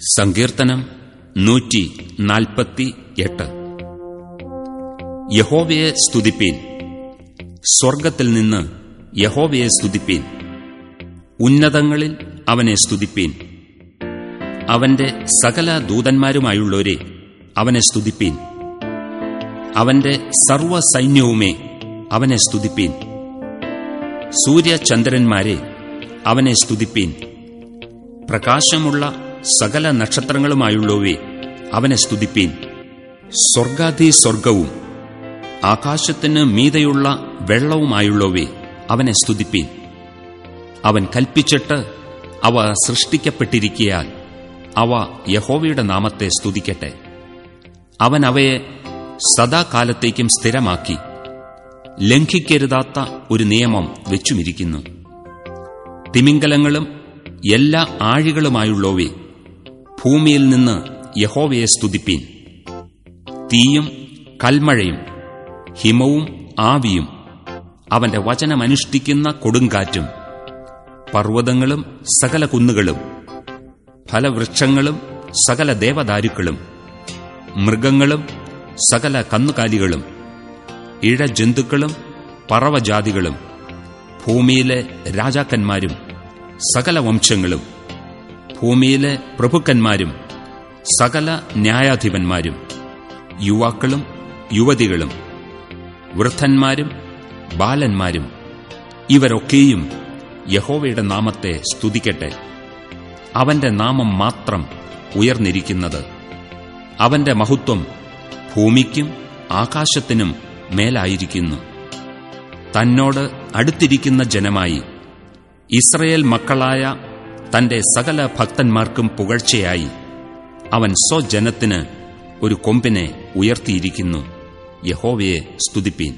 സങ്കീർത്തനം നൂറ്റി നാൽപ്പത്തി എട്ട് യഹോവയെ സ്തുതിപ്പീൻ. സ്വർഗത്തിൽ നിന്ന് യഹോവയെ സ്തുതിപ്പീൻ. ഉന്നതങ്ങളിൽ അവനെ സ്തുതിപ്പീൻ. അവന്റെ സകല ദൂതന്മാരുമായുള്ളവരെ അവനെ സ്തുതിപ്പീൻ. അവന്റെ സർവസൈന്യവുമേ അവനെ സ്തുതിപ്പീൻ. സൂര്യചന്ദ്രന്മാരെ അവനെ സ്തുതിപ്പീൻ. പ്രകാശമുള്ള സകല നക്ഷത്രങ്ങളുമായുള്ളവേ അവനെ സ്തുതിപ്പീൻ. സ്വർഗാധി സ്വർഗവും ആകാശത്തിന് മീതയുള്ള വെള്ളവുമായുള്ളവേ അവനെ സ്തുതിപ്പീൻ. അവൻ കൽപ്പിച്ചിട്ട് അവ സൃഷ്ടിക്കപ്പെട്ടിരിക്കയാൽ അവ യഹോവയുടെ നാമത്തെ സ്തുതിക്കട്ടെ. അവൻ അവയെ സദാകാലത്തേക്കും സ്ഥിരമാക്കി ലംഘിക്കരുതാത്ത ഒരു നിയമം വെച്ചുമിരിക്കുന്നു. തിമിംഗലങ്ങളും എല്ലാ ആഴികളുമായുള്ളവേ ഭൂമിയിൽ നിന്ന് യഹോവയെ സ്തുതിപ്പീൻ. തീയും കൽമഴയും ഹിമവും ആവിയും അവന്റെ വചനമനുഷ്ഠിക്കുന്ന കൊടുങ്കാറ്റും പർവതങ്ങളും സകല കുന്നുകളും ഫലവൃക്ഷങ്ങളും സകല ദേവദാരുക്കളും മൃഗങ്ങളും സകല കന്നുകാലികളും ഇഴജന്തുക്കളും പറവജാതികളും ഭൂമിയിലെ രാജാക്കന്മാരും സകല വംശങ്ങളും ഭൂമിയിലെ പ്രഭുക്കന്മാരും സകല ന്യായാധിപന്മാരും യുവാക്കളും യുവതികളും വൃദ്ധന്മാരും ബാലന്മാരും ഇവരൊക്കെയും യഹോവയുടെ നാമത്തെ സ്തുതിക്കട്ടെ. അവന്റെ നാമം മാത്രം ഉയർന്നിരിക്കുന്നത് അവന്റെ മഹത്വം ഭൂമിക്കും ആകാശത്തിനും മേലായിരിക്കുന്നു. തന്നോട് അടുത്തിരിക്കുന്ന ജനമായി ഇസ്രയേൽ മക്കളായ തന്റെ സകല ഭക്തന്മാർക്കും പുകഴ്ചയായി. അവൻ സ്വജനത്തിന് ഒരു കൊമ്പിനെ ഉയർത്തിയിരിക്കുന്നു. യഹോവയെ സ്തുതിപ്പീൻ.